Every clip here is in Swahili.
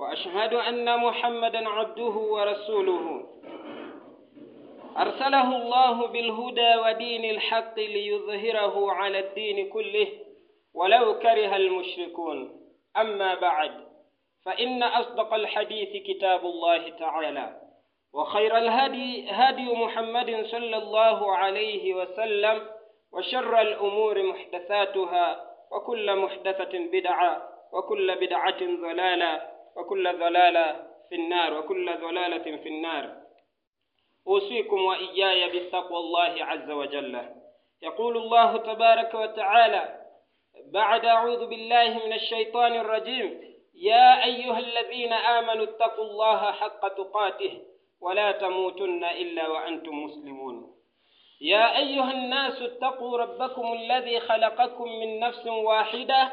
وأشهد أن محمدا عبده ورسوله. أرسله الله بالهدى ودين الحق ليظهره على الدين كله ولو كره المشركون. أما بعد فإن أصدق الحديث كتاب الله تعالى وخير الهدي هدي محمد صلى الله عليه وسلم وشر الأمور محدثاتها وكل محدثة بدعة وكل بدعة ضلالة وكل ضلالة في النار وكل ضلالة في النار. أوصيكم وإياي بتقوى الله عز وجل. يقول الله تبارك وتعالى بعد أعوذ بالله من الشيطان الرجيم يا أيها الذين آمنوا اتقوا الله حق تقاته ولا تموتن إلا وأنتم مسلمون. يا أيها الناس اتقوا ربكم الذي خلقكم من نفس واحدة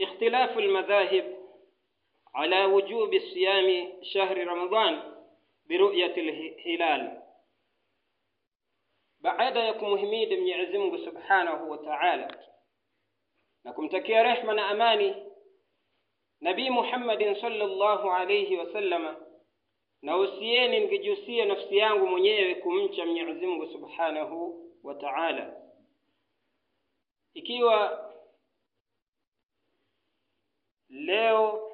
اختلاف المذاهب على وجوب صيام شهر رمضان برؤية الهلال. بعد يكم حميد من يعزمه سبحانه وتعالى. لكم تكي رحمة أماني. نبي محمد صلى الله عليه وسلم نوسيين انجيوسي نفسيان ومنيوكم انشا من يعزمه سبحانه وتعالى. ikiwa leo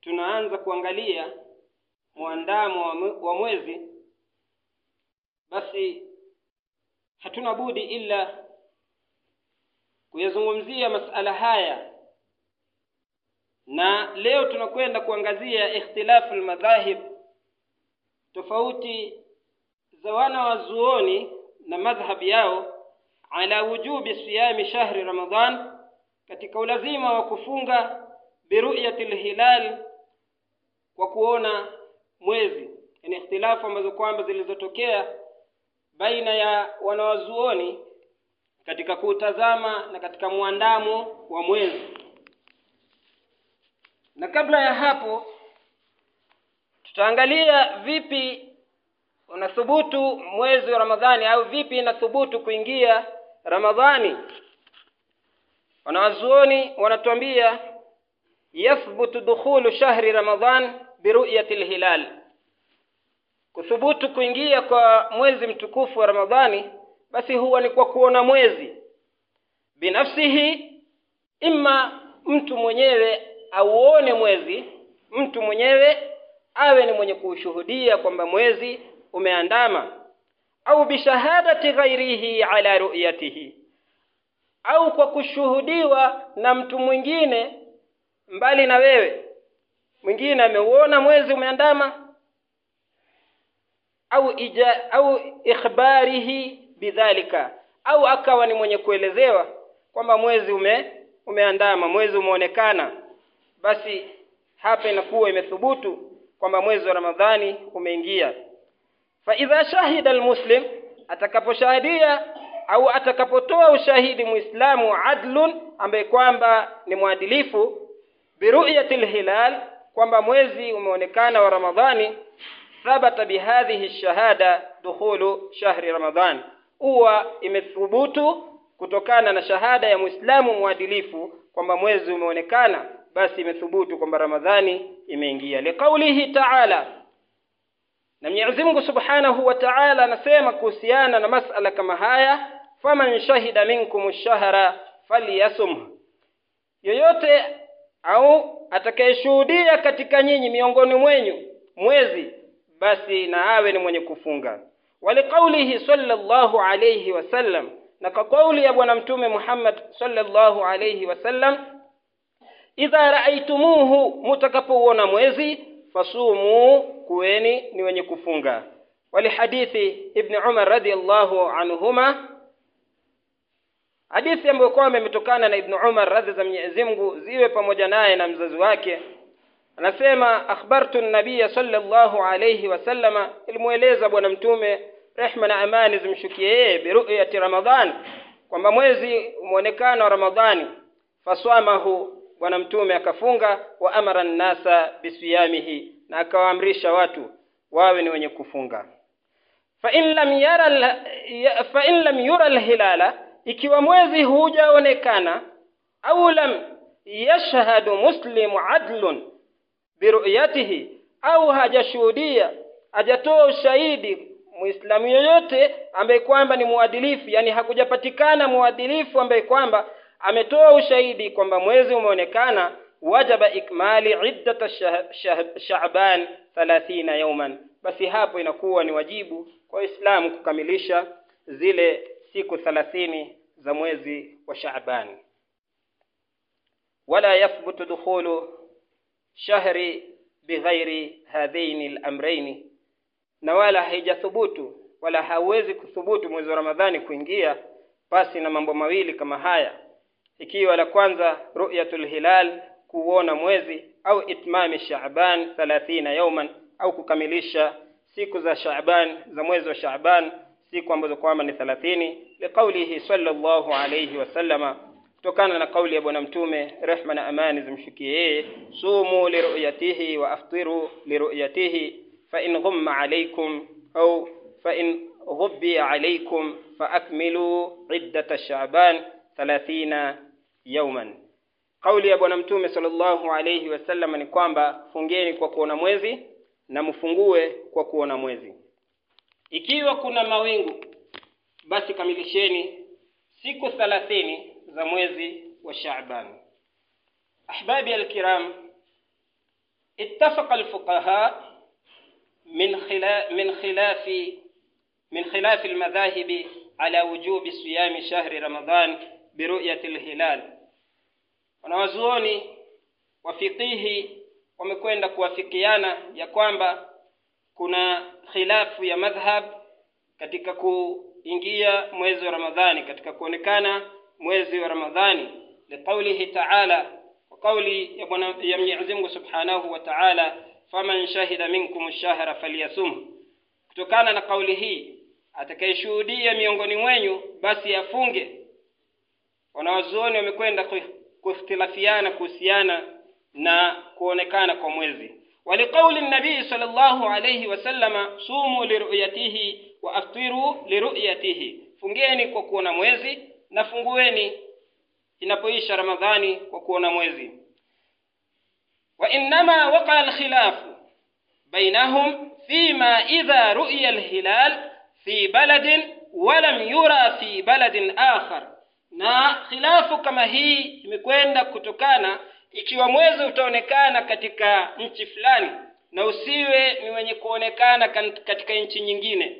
tunaanza kuangalia mwandamo wa mwezi. Basi hatuna budi ila kuyazungumzia masala haya. Na leo tunakwenda kuangazia ikhtilafu almadhahib tofauti za wana wa zuoni na madhhab yao ala wujubi siyami shahri ramadhan katika ulazima wa kufunga biruyati lhilal kwa kuona mwezi. Yani ikhtilafu ambazo kwamba zilizotokea baina ya wanawazuoni katika kuutazama na katika mwandamo wa mwezi. Na kabla ya hapo tutaangalia vipi unathubutu mwezi wa ramadhani au vipi inathubutu kuingia ramadhani wanawazuoni wanatuambia yathbutu dukhulu shahri ramadhan biruyati lhilal kuthubutu kuingia kwa mwezi mtukufu wa ramadhani basi huwa ni kwa kuona mwezi. Binafsihi imma mtu mwenyewe auone mwezi mtu mwenyewe awe ni mwenye kuushuhudia kwamba mwezi umeandama. Au bishahadati ghairihi ala ru'yatihi au kwa kushuhudiwa na mtu mwingine mbali na wewe. Mwingine ameuona mwezi umeandama. Au ija, au ikhbarihi bidhalika. Au akawa ni mwenye kuelezewa kwamba mwezi ume umeandama mwezi umeonekana. Basi hapa inakuwa imethubutu kwamba mwezi wa Ramadhani umeingia. Fa idha shahida almuslim atakaposhahadia au atakapotoa ushahidi muislamu adlun ambaye kwamba ni mwadilifu biruyati lhilal kwamba mwezi umeonekana wa ramadhani thabata bihadhihi shahada dukhulu shahri ramadhan. Huwa imethubutu kutokana na shahada ya muislamu mwadilifu kwamba mwezi umeonekana basi imethubutu kwamba ramadhani imeingia. Liqaulihi taala na Mwenyezi Mungu Subhanahu wa Ta'ala anasema kuhusiana na masala kama haya faman shahida minkum ash-shahra falyasum. Yoyote au atakayeshuhudia katika nyinyi miongoni mwenyu mwezi basi na awe ni mwenye kufunga. Waliqaulihi sallallahu alayhi wasallam na kwa kauli ya bwana mtume Muhammad sallallahu alayhi wasallam idha raaitumuhu mutakapouona mwezi fasumu kuweni ni wenye kufunga. Walihadithi ibn umar radhiallahu anhuma hadithi ambayo kwamba imetokana na ibnu umar radhi za mwenyezi mungu ziwe pamoja naye na mzazi wake. Anasema akhbartu nabiya sallallahu alayhi wasallama ilimweleza bwana mtume rehma na amani zimshukie yeye biruyati ramadhan kwamba mwezi umeonekana wa ramadhani. Faswamahu bwana mtume akafunga wa amara nnasa bisiyamihi na akawaamrisha watu wawe ni wenye kufunga. Fa in lam yara fa in lam yura alhilala ikiwa mwezi hujaonekana au lam yashhadu muslimu adlun biruyatihi au hajashuhudia hajatoa ushahidi muislamu yoyote ambaye kwamba ni muadilifu yani hakujapatikana muadilifu ambaye kwamba ametoa ushahidi kwamba mwezi umeonekana wajaba ikmali iddata sha'ban 30 yawman. Basi hapo inakuwa ni wajibu kwa waislamu kukamilisha zile siku 30 za mwezi wa Shaaban. Wala yathbutu dukhulu shahri bighairi hadhaini al-amrayn na wala haijathubutu wala hawezi kuthubutu mwezi wa Ramadhani kuingia pasi na mambo mawili kama haya. Ikiwa la kwanza ru'yatul hilal kuona mwezi au itmami Shaaban 30 yawman au kukamilisha siku za Shaaban za mwezi wa Shaaban siku ambazo kwamba ni 30 liqaulihi sallallahu alayhi wasallama kutokana na kauli ya bwana mtume rehma na amani zimshukie yeye sumu liruyatihi wa aftiru liruyatihi fa in ghumma alaykum au fa in ghubbi alaykum fa akmilu iddata sha'ban 30 yawman. Kauli ya bwana mtume sallallahu alayhi wasallam ni kwamba fungeni kwa kuona mwezi na mfungue kwa kuona mwezi ikiwa kuna mawingu basi kamilisheni siku thalathini za mwezi wa Shaaban. Ahbabi alkiram, ittafaqa alfuqaha min khila min khilafi min khilafi almadhahibi ala wujubi siyami shahri Ramadan biruyati alhilal. Wanawazuoni wa fiqihi wamekwenda kuwafikiana ya kwamba kuna khilafu ya madhhab katika kuingia mwezi wa Ramadhani katika kuonekana mwezi wa Ramadhani. Liqaulihi ta'ala wa qauli ya bwana ya Mwenyezi Mungu Subhanahu wa Ta'ala faman shahida minkum ash-shahra falyasum. Kutokana na kauli hii atakayeshuhudia miongoni mwenyu basi afunge. Wanawazuoni wamekwenda kuikhtilafiana kuhusiana na kuonekana kwa mwezi ولقول النبي صلى الله عليه وسلم صوموا لرؤيته وافطروا لرؤيته fungeni kwa kuona mwezi na fungueni inapoisha ramadhani kwa kuona mwezi wa innama waqa alkhilaf bainahum fima idha ru'ya alhilal fi baladin wa lam yura fi baladin akhar na khilafu kama hii imekwenda kutokana ikiwa mwezi utaonekana katika nchi fulani na usiwe ni wenye kuonekana katika nchi nyingine.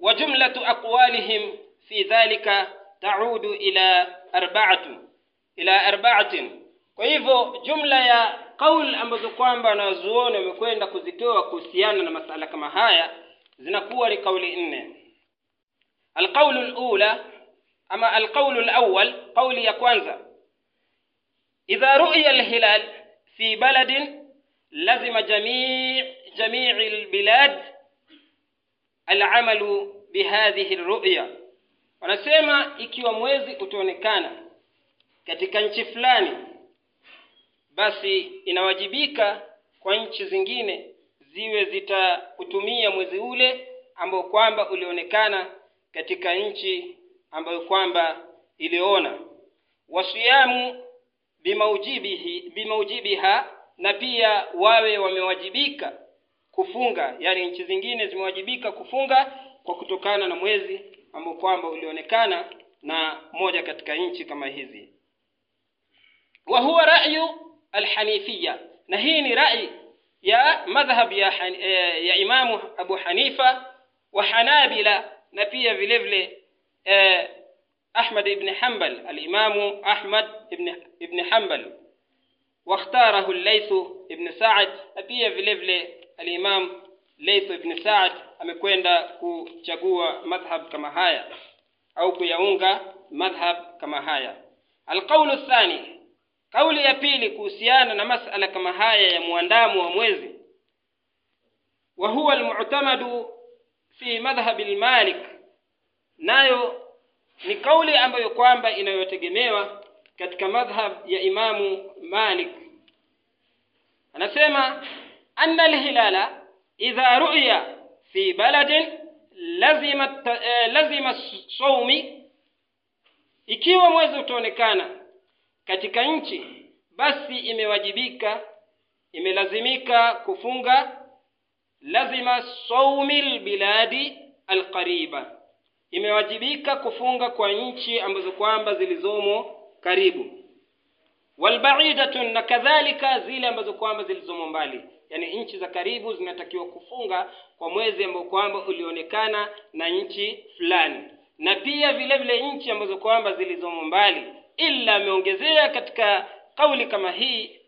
Wa jumlatu aqwalihim fi dhalika taudu ila arba'atu ila arba'atin. Kwa hivyo jumla ya kauli ambazo kwamba wanazuoni wamekwenda kuzitoa kuhusiana na masala kama haya zinakuwa ni kauli nne. Alqaulu alula ama alqaulu alawwal kauli ya kwanza idha ru'ya alhilal fi baladin lazima jami' jami' albilad al'amalu bihadhihi alru'ya wanasema ikiwa mwezi utaonekana katika nchi fulani basi inawajibika kwa nchi zingine ziwe zitakutumia mwezi ule ambao kwamba ulionekana katika nchi ambayo kwamba iliona wasiyamu bimaujibihi bimaujibiha na pia wawe wamewajibika kufunga yani nchi zingine zimewajibika kufunga kwa kutokana na mwezi ambao kwamba ulionekana na moja katika nchi kama hizi. Wa huwa ra'yu alhanifia na hii ni rai ya madhhab ya, eh, ya imamu abu hanifa wa hanabila na pia vile vile eh, ahmad ibn hanbal alimamu ahmad ibn, ibn hanbal واختاره الليث ابن سعد na pia vile vile alimam Layth ibn Sa'd amekwenda kuchagua madhhab kama haya au kuyaunga madhhab kama haya alqaulu athani kauli ya pili kuhusiana na masala kama haya ya muandamo wa mwezi wa huwa almu'tamadu fi madhhab almalik nayo ni kauli ambayo kwamba inayotegemewa katika madhhab ya imamu Malik. Anasema anna alhilala idha ru'ya fi baladin lazima eh, lazima sawmi ikiwa mwezi utaonekana katika nchi basi imewajibika imelazimika kufunga lazima saumi biladi alqariba imewajibika kufunga kwa nchi ambazo kwamba zilizomo karibu. Walbaidatun na kadhalika zile ambazo kwamba zilizomo mbali. Yani nchi za karibu zinatakiwa kufunga kwa mwezi ambao kwamba ulionekana na nchi fulani. Na pia vile vile nchi ambazo kwamba zilizomo mbali. Ila ameongezea katika kauli kama hii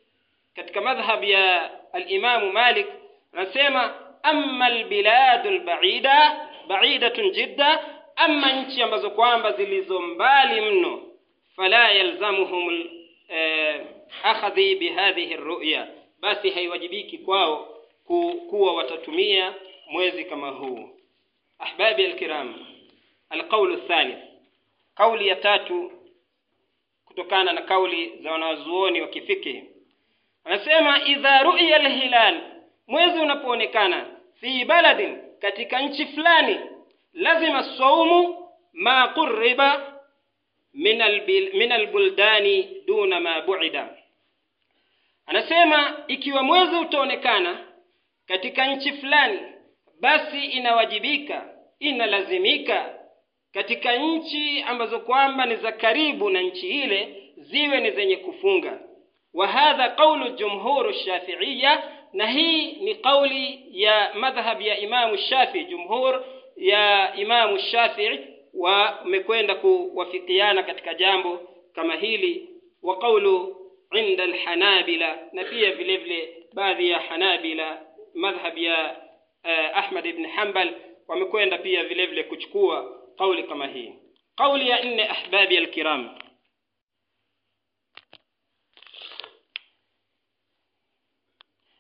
katika madhhab ya alimamu malik anasema amma albiladu albaida baidatun jidda ama nchi ambazo kwamba zilizo mbali mno fala yalzamuhum eh, akhadhi bihadhihi ruya basi haiwajibiki kwao ku, kuwa watatumia mwezi kama huu. Ahbabi alkiram alqaulu thalith kauli ya tatu kutokana na kauli za wanazuoni wa kifiki anasema idha ru'ya alhilal mwezi unapoonekana fi baladin katika nchi fulani lazima saumu ma qurriba min min albuldani duna ma bu'ida. Anasema ikiwa mwezi utaonekana katika nchi fulani basi inawajibika inalazimika katika nchi ambazo kwamba ni za karibu na nchi ile ziwe ni zenye kufunga. Wa hadha qaulu jumhuru shafiiya, na hii ni kauli ya madhhab ya imamu shafii jumhur ya Imamu Shafi'i wamekwenda kuwafikiana katika jambo kama hili wa qawlu inda alhanabila na pia vile vile baadhi ya hanabila madhhab ya uh, Ahmad ibn Hanbal wamekwenda pia vile vile kuchukua kauli kama hii. Kauli ya nne ahbabi alkiram.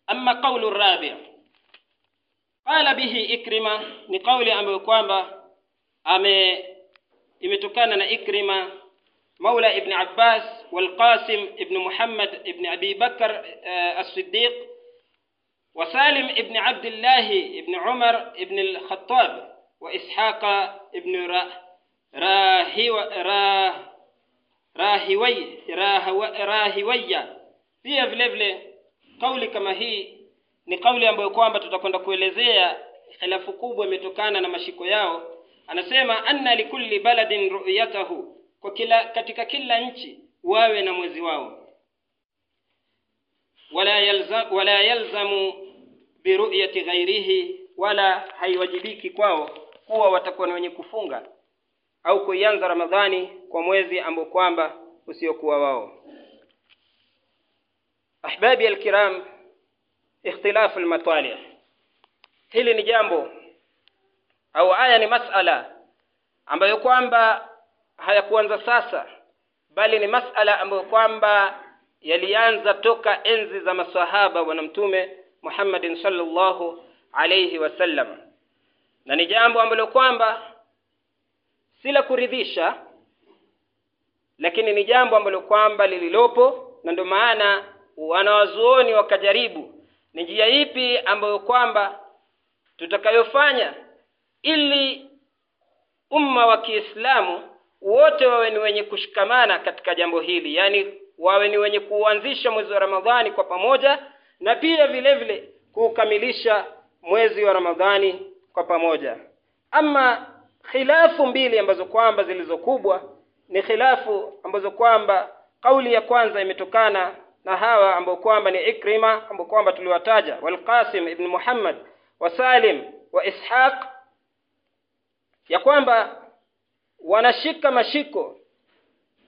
Ama kaulu rabi' قال به إكرمة ni kauli ambayo kwamba ame imetokana na Ikrima مولى ابن عباس والقاسم ابن محمد ابن أبي بكر الصديق وسالم ابن عبد الله ابن عمر ابن الخطاب وإسحاق ابن راهوي راهوية. pia vile vile kauli kama hii ni kauli ambayo kwamba tutakwenda kuelezea khilafu kubwa imetokana na mashiko yao. Anasema anna likulli baladin ru'yatahu kwa kila katika kila nchi wawe na mwezi wao. Wala yalzam, wala yalzamu biruyati ghairihi wala haiwajibiki kwao kuwa watakuwa ni wenye kufunga au kuianza ramadhani kwa mwezi ambao kwamba usiokuwa wao. Ahbabi alkiram ikhtilafu almatali hili ni jambo au haya ni masala ambayo kwamba hayakuanza sasa bali ni masala ambayo kwamba yalianza toka enzi za maswahaba bwana mtume Muhammadin sallallahu alayhi wasallam na ni jambo ambalo kwamba si la kuridhisha lakini ni jambo ambalo kwamba lililopo na ndio maana wanawazuoni wakajaribu ni njia ipi ambayo kwamba tutakayofanya ili umma wa Kiislamu wote wawe ni wenye kushikamana katika jambo hili? Yani wawe ni wenye kuanzisha mwezi wa Ramadhani kwa pamoja na pia vile vile kuukamilisha mwezi wa Ramadhani kwa pamoja. Ama khilafu mbili ambazo kwamba zilizokubwa ni khilafu ambazo kwamba kauli ya kwanza imetokana na hawa ambao kwamba ni Ikrima ambao kwamba tuliwataja walqasim ibn Muhammad wa Salim wa Ishaq. Ya kwamba wanashika mashiko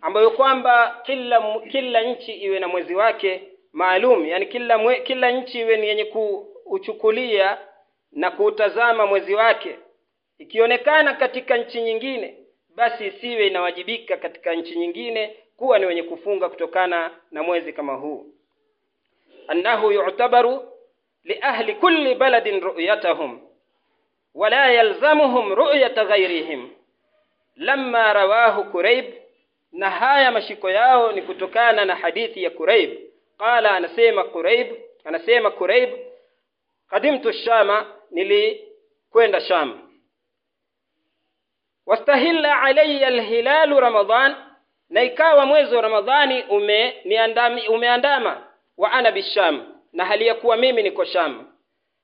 ambayo kwamba kila kila nchi iwe na mwezi wake maalum. Yani kila mwe, kila nchi iwe ni yenye kuuchukulia na kuutazama mwezi wake. Ikionekana katika nchi nyingine basi isiwe inawajibika katika nchi nyingine kuwa ni wenye kufunga kutokana na mwezi kama huu. Annahu yu'tabaru li ahli kulli baladin ru'yatahum wala yalzamuhum ru'yata ghayrihim. Lamma rawahu Kurayb na haya mashiko yao ni kutokana na hadithi ya Kurayb qala anasema Kurayb anasema Kurayb qadimtu shama nilikwenda sham. Wastahilla alayya alhilalu ramadan na ikawa mwezi wa ramadhani umeniandami umeandama wa ana bisham na hali ya kuwa mimi niko sham.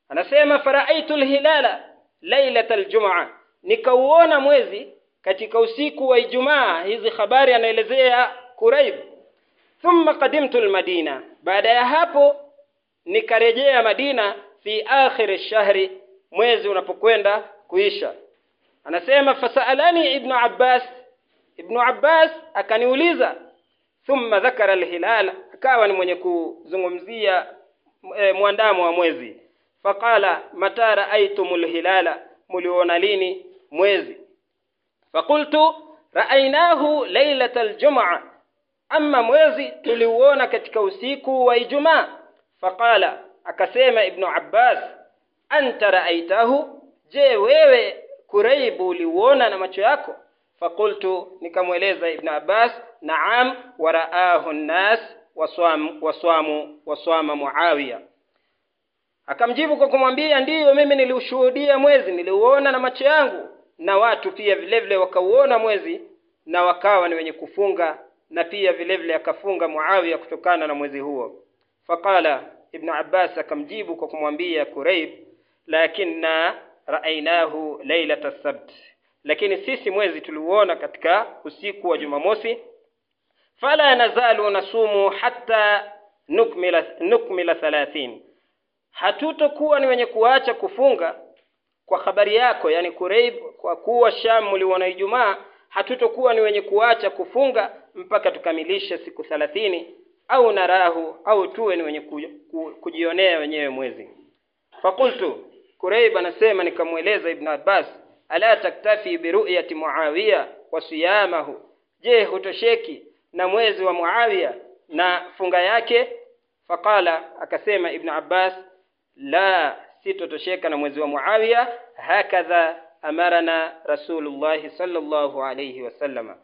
Anasema faraaitu lhilala lailata aljumaa nikauona mwezi katika usiku wa ijumaa hizi habari anaelezea Quraib thumma qadimtu lmadina baada ya hapo nikarejea Madina fi akhiri shahri mwezi unapokwenda kuisha. Anasema fasalani ibnu Abbas ibnu Abbas akaniuliza thumma dhakara alhilal akawa ni mwenye kuzungumzia e, mwandamo wa mwezi. Faqala mata raaitumul hilala muliona lini? Mwezi. Faqultu raainahu lailata aljumaa amma mwezi tuliuona katika usiku wa ijumaa. Faqala akasema ibn abbas anta raaitahu je wewe kuraibu uliuona na macho yako faqultu nikamweleza ibn abbas naam waraahu nnas waswam waswamu waswama muawiya. Akamjibu kwa kumwambia ndiyo mimi niliushuhudia mwezi niliuona na macho yangu na watu pia vile vile wakauona mwezi na wakawa ni wenye kufunga na pia vile vile akafunga Muawiya kutokana na mwezi huo. Faqala ibn Abbas akamjibu kwa kumwambia Kureib lakinna raainahu lailata sabt lakini sisi mwezi tuliuona katika usiku wa Jumamosi fala nazalu nasumu hatta nukmila nukmila 30 hatutokuwa ni wenye kuacha kufunga kwa habari yako yani Kureib kwa kuwa Sham mliona Ijumaa hatutokuwa ni wenye kuacha kufunga mpaka tukamilishe siku thalathini au narahu au tuwe ni wenye ku, ku, kujionea wenyewe mwezi. Fakultu Kureib anasema nikamweleza Ibn Abbas ala taktafi biruyati Muawiya wa siyamahu? Je hutosheki na mwezi wa Muawiya na funga yake? Faqala akasema Ibn Abbas la sitotosheka na mwezi wa Muawiya. Hakadha amarana Rasulullah sallallahu alayhi wasallama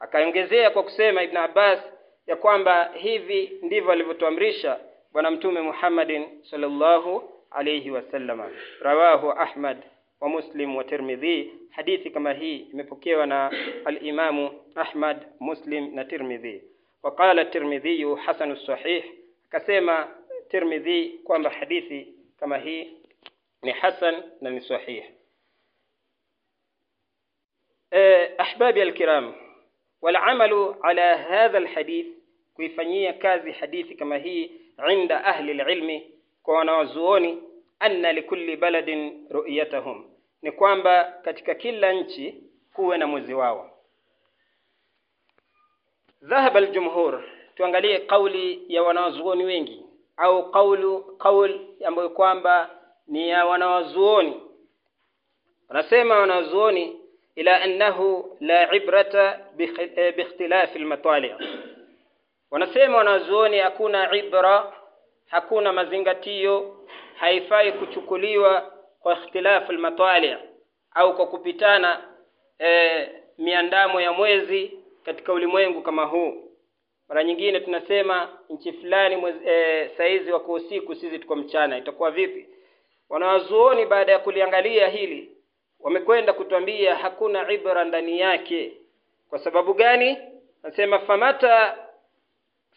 akaongezea kwa kusema Ibn Abbas ya kwamba hivi ndivyo alivyotuamrisha bwana mtume Muhammadin sallallahu alayhi wasallama rawahu Ahmad wa Muslim wa Tirmidhi. Hadithi kama hii imepokewa na al-Imamu Ahmad, Muslim na Tirmidhi. Waqala Tirmidhi hasanu sahih, akasema Tirmidhi kwamba hadithi kama hii ni hasan na ni sahih. Eh, ahbabi alkiram, walamalu ala hadha alhadith, kuifanyia kazi hadithi kama hii inda ahli alilmi, kwa wanawazuoni anna likulli baladin ru'yatahum. Ni kwamba katika kila nchi kuwe na mwezi wao. Dhahaba aljumhur tuangalie kauli ya wanawazuoni wengi au kaulu kaul ambayo kwamba ni ya wanawazuoni. Wanasema wanawazuoni ila annahu la ibrata biikhtilafi almatali. Wanasema wanawazuoni hakuna ibra hakuna mazingatio haifai kuchukuliwa kwa ikhtilafu almatali au kwa kupitana e, miandamo ya mwezi katika ulimwengu kama huu. Mara nyingine tunasema nchi fulani e, saizi wako usiku sisi tuko mchana. Itakuwa vipi? Wanawazuoni baada ya kuliangalia hili wamekwenda kutwambia hakuna ibra ndani yake. Kwa sababu gani? Nasema famata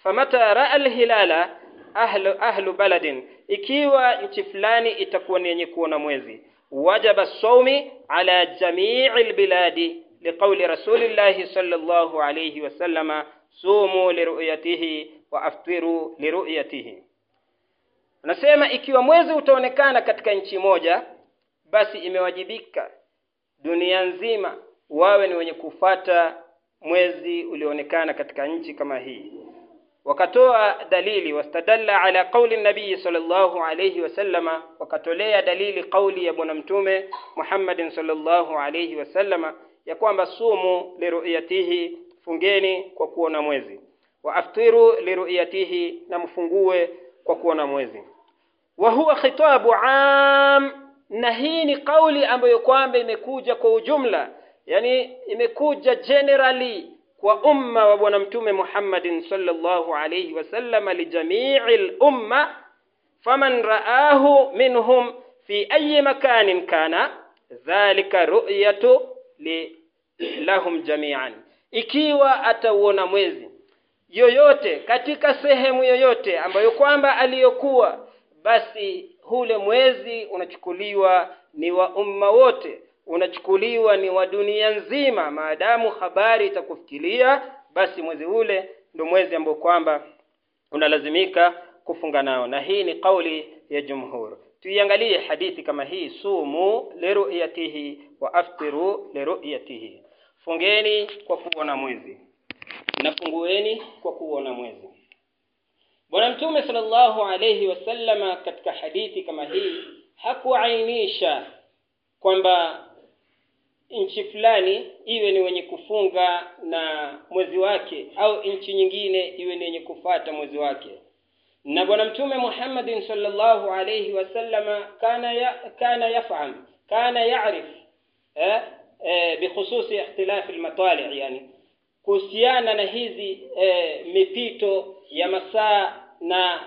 famata raa alhilala ahlu ahlu baladin. Ikiwa nchi fulani itakuwa ni yenye kuona mwezi wajaba saumi ala jamii albiladi liqauli rasulillahi sallallahu alayhi wasallama sumu liruyatihi wa aftiru liruyatihi anasema ikiwa mwezi utaonekana katika nchi moja basi imewajibika dunia nzima wawe ni wenye kufata mwezi ulioonekana katika nchi kama hii wakatoa dalili wastadalla ala qauli nabii sallallahu alayhi wasallama wakatolea dalili qauli ya bwana mtume Muhammadin sallallahu alayhi wasallama ya kwamba sumu liruyatihi fungeni kwa kuona mwezi. Wa aftiru liruyatihi na mfungue kwa kuona mwezi. Wa huwa khitabu am na hii ni kauli ambayo kwamba imekuja kwa ujumla yani imekuja generally kwa umma wa bwana mtume Muhammadin sallallahu alayhi wasallam lijami'i umma faman ra'ahu minhum fi ayi makanin kana dhalika ru'yatu li lahum jami'an. Ikiwa atauona mwezi yoyote katika sehemu yoyote ambayo kwamba aliyokuwa basi hule mwezi unachukuliwa ni wa umma wote unachukuliwa ni wa dunia nzima maadamu habari itakufikiria basi mwezi ule ndio mwezi ambao kwamba unalazimika kufunga nao. Na hii ni kauli ya jumhur. Tuiangalie hadithi kama hii sumu liruyatihi wa aftiru liruyatihi fungeni kwa kuona mwezi. Na fungueni kwa kuona mwezi. Bwana mtume sallallahu alayhi wasallama katika hadithi kama hii hakuainisha kwamba nchi fulani iwe ni wenye kufunga na mwezi wake au nchi nyingine iwe ni wenye kufata mwezi wake. Na bwana mtume Muhammadin sallallahu alayhi wasallama kana ya, kana yaf'al kana ya'rif eh, eh, bikhususi ikhtilaf almatali yani kuhusiana na hizi eh, mipito ya masaa na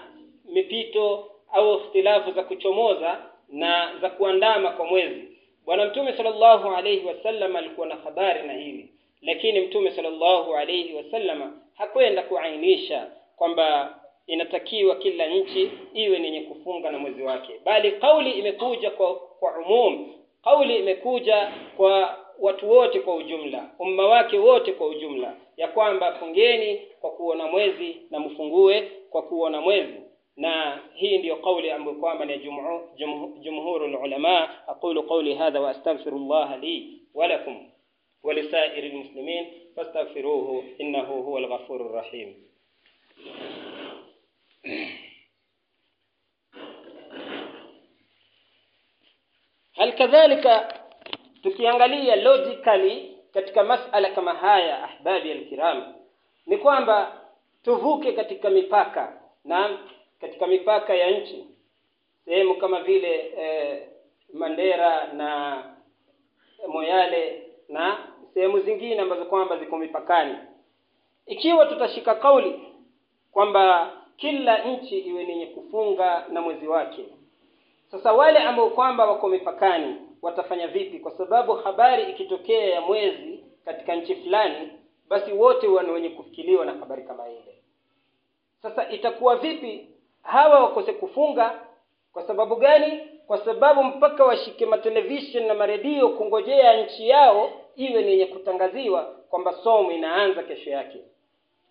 mipito au ikhtilafu za kuchomoza na za kuandama kwa mwezi bwana mtume sallallahu alayhi wasallam alikuwa na habari na hili. Lakini mtume sallallahu alayhi wasallam hakwenda kuainisha kwamba inatakiwa kila nchi iwe ni yenye kufunga na mwezi wake. Bali kauli imekuja kwa kwa umum. Kauli imekuja kwa watu wote kwa ujumla. Umma wake wote kwa ujumla. Ya kwamba fungeni kwa kuona mwezi na mfungue kwa kuona mwezi na hii ndiyo kauli ambayo kwamba ni jumhuru ulama aqulu qawli hadha wa astaghfirullah li wa lakum wa lisairi almuslimin fastaghfiruhu innahu huwa alghafurur rahim. Hal kadhalika tukiangalia logically katika masala kama haya ahbabi alkiram ni kwamba tuvuke katika mipaka. Na katika mipaka ya nchi sehemu kama vile eh, Mandera na Moyale na sehemu zingine ambazo kwamba ziko mipakani. Ikiwa tutashika kauli kwamba kila nchi iwe yenye kufunga na mwezi wake sasa wale ambao kwamba wako mipakani watafanya vipi? Kwa sababu habari ikitokea ya mwezi katika nchi fulani basi wote wana wenye kufikiliwa na habari kama ile. Sasa itakuwa vipi hawa wakose kufunga. Kwa sababu gani? Kwa sababu mpaka washike matelevision na maredio kungojea nchi yao iwe ni yenye kutangaziwa kwamba somo inaanza kesho yake.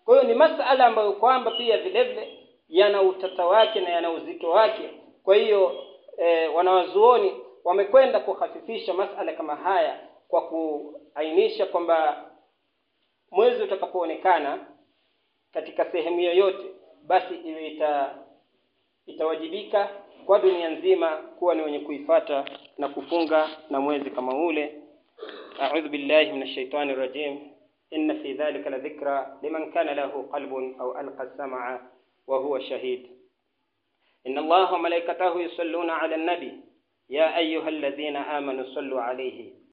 Kwa hiyo ni masala ambayo kwamba pia vile vile yana utata wake na yana uzito wake. Kwa hiyo e, wanawazuoni wamekwenda kuhafifisha masala kama haya kwa kuainisha kwamba mwezi utakapoonekana katika sehemu yoyote basi iwe ita itawajibika kwa dunia nzima kuwa ni wenye kuifata na kufunga na mwezi kama ule. A'udhu billahi minash shaitani rajim. Inna fi dhalika la dhikra liman kana lahu qalbun aw alqa as-sam'a wa huwa shahid. Inna allaha wa malaikatahu yusalluna 'ala an-nabi ya ayyuhalladhina amanu sallu 'alayhi